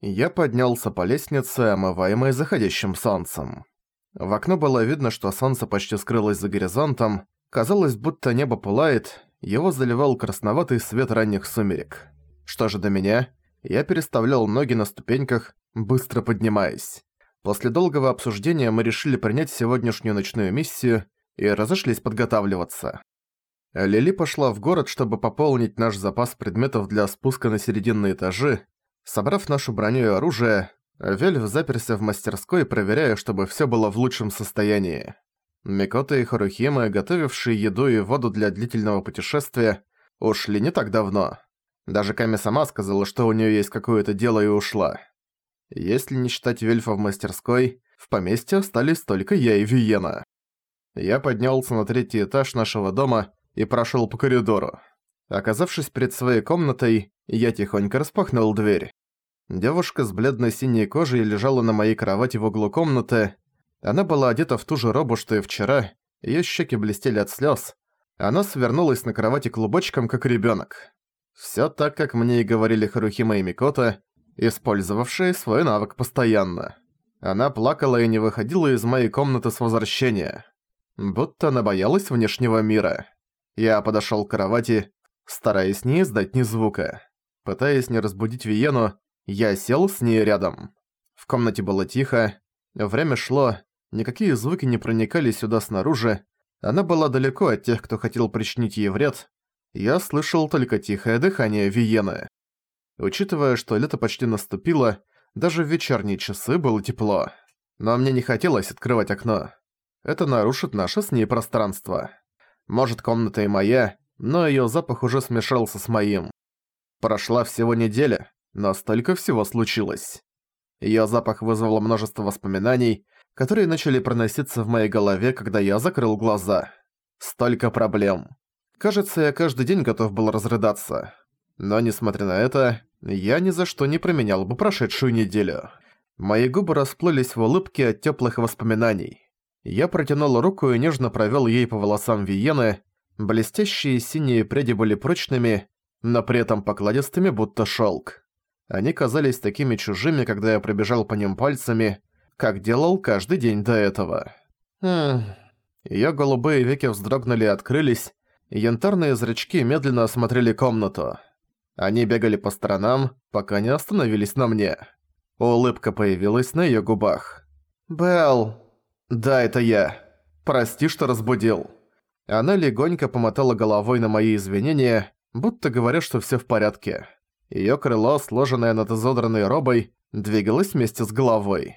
Я поднялся по лестнице, омываемой заходящим солнцем. В окно было видно, что солнце почти скрылось за горизонтом, казалось, будто небо пылает, его заливал красноватый свет ранних сумерек. Что же до меня? Я переставлял ноги на ступеньках, быстро поднимаясь. После долгого обсуждения мы решили принять сегодняшнюю ночную миссию и разошлись подготавливаться. Лили пошла в город, чтобы пополнить наш запас предметов для спуска на серединные этажи, Собрав нашу броню и оружие, Вельф заперся в мастерской, проверяя, чтобы всё было в лучшем состоянии. Микота и Харухима, готовившие еду и воду для длительного путешествия, ушли не так давно. Даже Ками сама сказала, что у неё есть какое-то дело и ушла. Если не считать Вельфа в мастерской, в поместье остались только я и Виена. Я поднялся на третий этаж нашего дома и прошёл по коридору. Оказавшись перед своей комнатой, я тихонько распахнул дверь. Девушка с бледной синей кожей лежала на моей кровати в углу комнаты. Она была одета в ту же робу, что и вчера, её щеки блестели от слёз. Она свернулась на кровати клубочком, как ребёнок. Всё так, как мне и говорили Харухима и Микота, использовавшие свой навык постоянно. Она плакала и не выходила из моей комнаты с возвращения. Будто она боялась внешнего мира. Я подошёл к кровати, стараясь не издать ни звука. Пытаясь не разбудить Виену, я сел с ней рядом. В комнате было тихо, время шло, никакие звуки не проникали сюда снаружи, она была далеко от тех, кто хотел причинить ей вред. Я слышал только тихое дыхание Виены. Учитывая, что лето почти наступило, даже в вечерние часы было тепло. Но мне не хотелось открывать окно. Это нарушит наше с ней пространство. Может, комната и моя, но её запах уже смешался с моим. Прошла всего неделя, но столько всего случилось. Её запах вызвал множество воспоминаний, которые начали проноситься в моей голове, когда я закрыл глаза. Столько проблем. Кажется, я каждый день готов был разрыдаться. Но, несмотря на это, я ни за что не променял бы прошедшую неделю. Мои губы расплылись в улыбке от тёплых воспоминаний. Я протянул руку и нежно провёл ей по волосам Виены. Блестящие синие пряди были прочными, но при этом покладистыми, будто шёлк. Они казались такими чужими, когда я пробежал по ним пальцами, как делал каждый день до этого. Хм. Её голубые веки вздрогнули и открылись, и янтарные зрачки медленно осмотрели комнату. Они бегали по сторонам, пока не остановились на мне. Улыбка появилась на её губах. «Белл!» «Да, это я. Прости, что разбудил». Она легонько помотала головой на мои извинения, будто говоря, что всё в порядке. Её крыло, сложенное над изодранной робой, двигалось вместе с головой.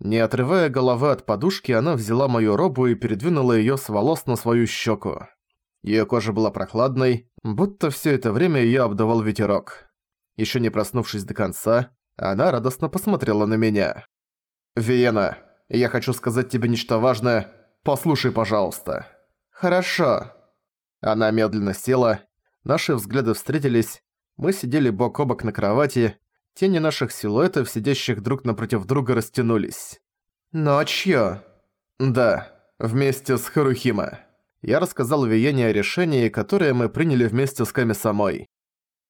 Не отрывая головы от подушки, она взяла мою робу и передвинула её с волос на свою щеку. Её кожа была прохладной, будто всё это время её обдавал ветерок. Ещё не проснувшись до конца, она радостно посмотрела на меня. «Виена, я хочу сказать тебе нечто важное. Послушай, пожалуйста». «Хорошо». Она медленно села, наши взгляды встретились, мы сидели бок о бок на кровати, тени наших силуэтов, сидящих друг напротив друга, растянулись. «Ночью?» «Да, вместе с Харухима». Я рассказал Виене о решении, которое мы приняли вместе с Ками самой.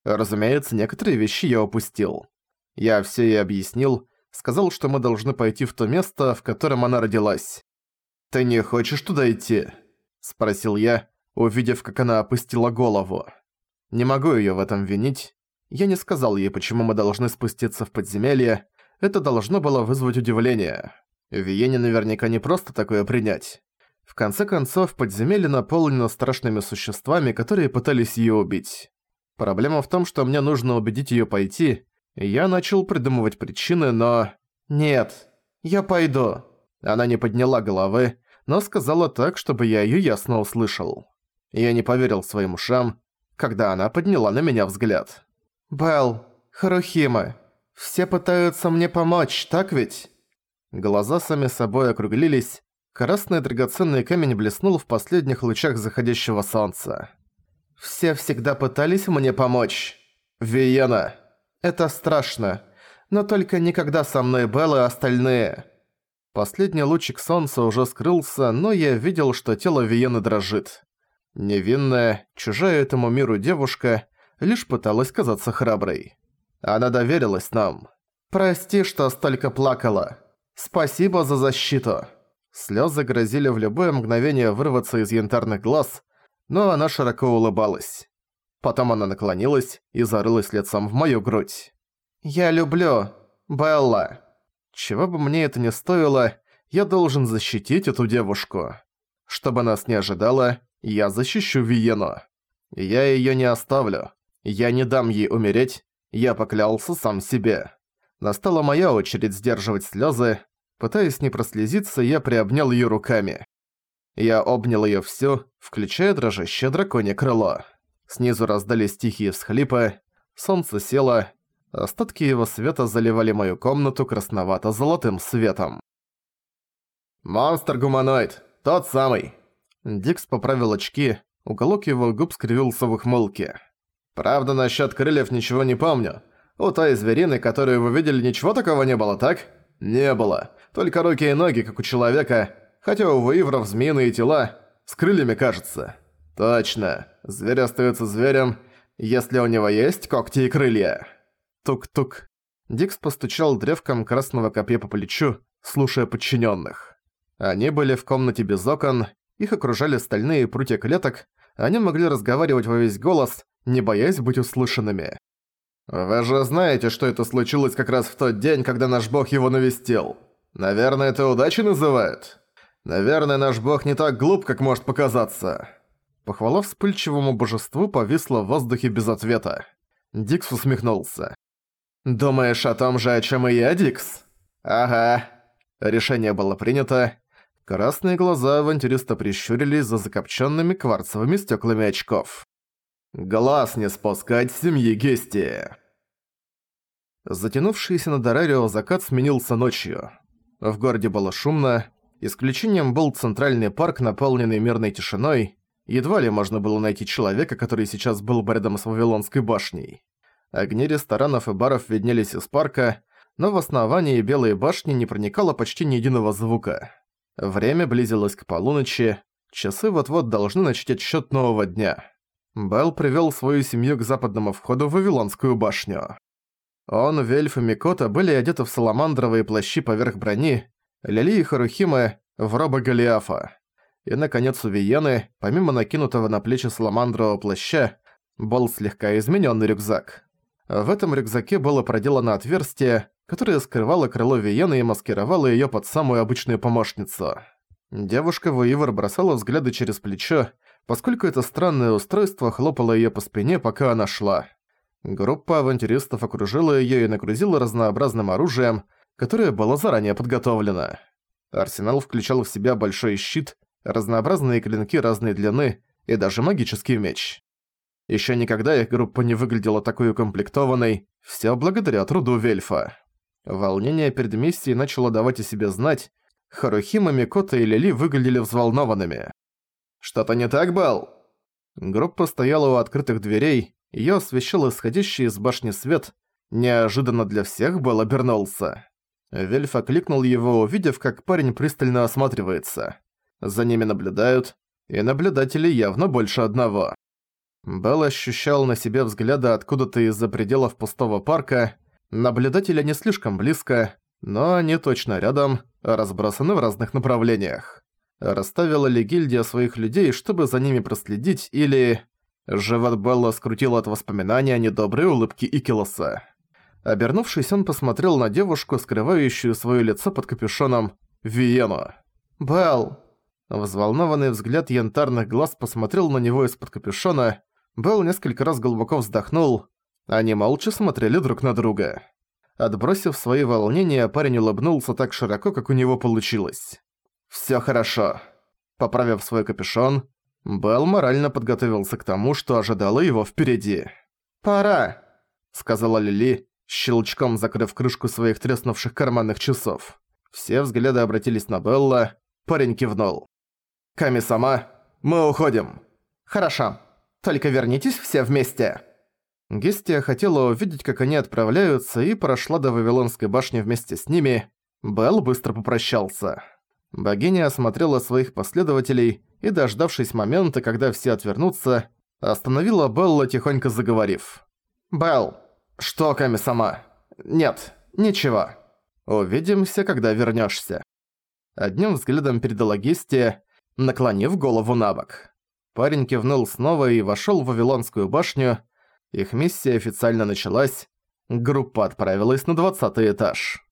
Разумеется, некоторые вещи я упустил. Я все ей объяснил, сказал, что мы должны пойти в то место, в котором она родилась. «Ты не хочешь туда идти?» – спросил я, увидев, как она опустила голову. Не могу её в этом винить. Я не сказал ей, почему мы должны спуститься в подземелье. Это должно было вызвать удивление. Виене наверняка не просто такое принять. В конце концов, подземелье наполнено страшными существами, которые пытались её убить. Проблема в том, что мне нужно убедить её пойти. Я начал придумывать причины, но... «Нет, я пойду». Она не подняла головы, но сказала так, чтобы я её ясно услышал. Я не поверил своим ушам, когда она подняла на меня взгляд. «Белл, Харухима, все пытаются мне помочь, так ведь?» Глаза сами собой округлились, красный драгоценный камень блеснул в последних лучах заходящего солнца. «Все всегда пытались мне помочь. Виена, это страшно, но только никогда со мной Белл и остальные». Последний лучик солнца уже скрылся, но я видел, что тело Виены дрожит. Невинная, чужая этому миру девушка лишь пыталась казаться храброй. Она доверилась нам. «Прости, что столько плакала. Спасибо за защиту». Слёзы грозили в любое мгновение вырваться из янтарных глаз, но она широко улыбалась. Потом она наклонилась и зарылась лицом в мою грудь. «Я люблю, Белла. Чего бы мне это ни стоило, я должен защитить эту девушку. Чтобы нас не ожидала, я защищу Виену. Я её не оставлю. Я не дам ей умереть, я поклялся сам себе. Настала моя очередь сдерживать слёзы, Пытаясь не прослезиться, я приобнял её руками. Я обнял её всю, включая дрожащее драконье крыло. Снизу раздались тихие всхлипы, солнце село, остатки его света заливали мою комнату красновато-золотым светом. «Монстр-гуманоид! Тот самый!» Дикс поправил очки, уголок его губ скривился в ухмылке. «Правда, насчёт крыльев ничего не помню. У той зверины, которую вы видели, ничего такого не было, так?» «Не было. Только руки и ноги, как у человека, хотя у ваивров змеиные тела, с крыльями кажется». «Точно. Зверь остается зверем, если у него есть когти и крылья». Тук-тук. Дикс постучал древком красного копья по плечу, слушая подчиненных. Они были в комнате без окон, их окружали стальные прутья клеток, они могли разговаривать во весь голос, не боясь быть услышанными. «Вы же знаете, что это случилось как раз в тот день, когда наш бог его навестил. Наверное, это удачей называют? Наверное, наш бог не так глуп, как может показаться». Похвала вспыльчивому божеству повисла в воздухе без ответа. Дикс усмехнулся. «Думаешь о том же, о чем и я, Дикс?» «Ага». Решение было принято. Красные глаза авантюриста прищурились за закопченными кварцевыми стеклами очков. Глаз не спускать семьи Гести. Затянувшийся на Дорарио закат сменился ночью. В городе было шумно, исключением был центральный парк, наполненный мирной тишиной, едва ли можно было найти человека, который сейчас был бы рядом с Вавилонской башней. Огни ресторанов и баров виднелись из парка, но в основании Белой башни не проникало почти ни единого звука. Время близилось к полуночи, часы вот-вот должны начать отсчёт нового дня. Белл привёл свою семью к западному входу в Вавилонскую башню. Он, Вельф и Микота были одеты в саламандровые плащи поверх брони, Лили и Харухимы в робо Голиафа. И, наконец, у Виены, помимо накинутого на плечи саламандрового плаща, был слегка изменённый рюкзак. В этом рюкзаке было проделано отверстие, которое скрывало крыло Виены и маскировало её под самую обычную помощницу. Девушка Вуивер бросала взгляды через плечо, поскольку это странное устройство хлопало её по спине, пока она шла. Группа авантюристов окружила её и нагрузила разнообразным оружием, которое было заранее подготовлено. Арсенал включал в себя большой щит, разнообразные клинки разной длины и даже магический меч. Ещё никогда их группа не выглядела такой укомплектованной, всё благодаря труду Вельфа. Волнение перед миссией начало давать о себе знать, Харухима, Микота и Лили выглядели взволнованными. «Что-то не так, Бал?» Группа стояла у открытых дверей, её освещал исходящий из башни свет. Неожиданно для всех Бал обернулся. Вельф окликнул его, увидев, как парень пристально осматривается. За ними наблюдают, и наблюдателей явно больше одного. Белл ощущал на себе взгляды откуда-то из-за пределов пустого парка. Наблюдатели не слишком близко, но они точно рядом, разбросаны в разных направлениях. Расставила ли гильдия своих людей, чтобы за ними проследить, или... Живот Белла скрутило от воспоминания о недоброй улыбке Икилоса. Обернувшись, он посмотрел на девушку, скрывающую своё лицо под капюшоном Виену. «Белл!» Взволнованный взгляд янтарных глаз посмотрел на него из-под капюшона. Белл несколько раз глубоко вздохнул. Они молча смотрели друг на друга. Отбросив свои волнения, парень улыбнулся так широко, как у него получилось. «Всё хорошо». Поправив свой капюшон, Белл морально подготовился к тому, что ожидало его впереди. «Пора», — сказала Лили, щелчком закрыв крышку своих треснувших карманных часов. Все взгляды обратились на Белла, парень кивнул. «Ками сама, мы уходим». «Хорошо, только вернитесь все вместе». Гестия хотела увидеть, как они отправляются, и прошла до Вавилонской башни вместе с ними. Белл быстро попрощался. Богиня осмотрела своих последователей и, дождавшись момента, когда все отвернутся, остановила Белла, тихонько заговорив. «Белл, что Ками сама? Нет, «Ничего. Увидимся, когда вернёшься». Одним взглядом передала Гесте, наклонив голову на бок. Парень кивнул снова и вошёл в Вавилонскую башню. Их миссия официально началась. Группа отправилась на двадцатый этаж.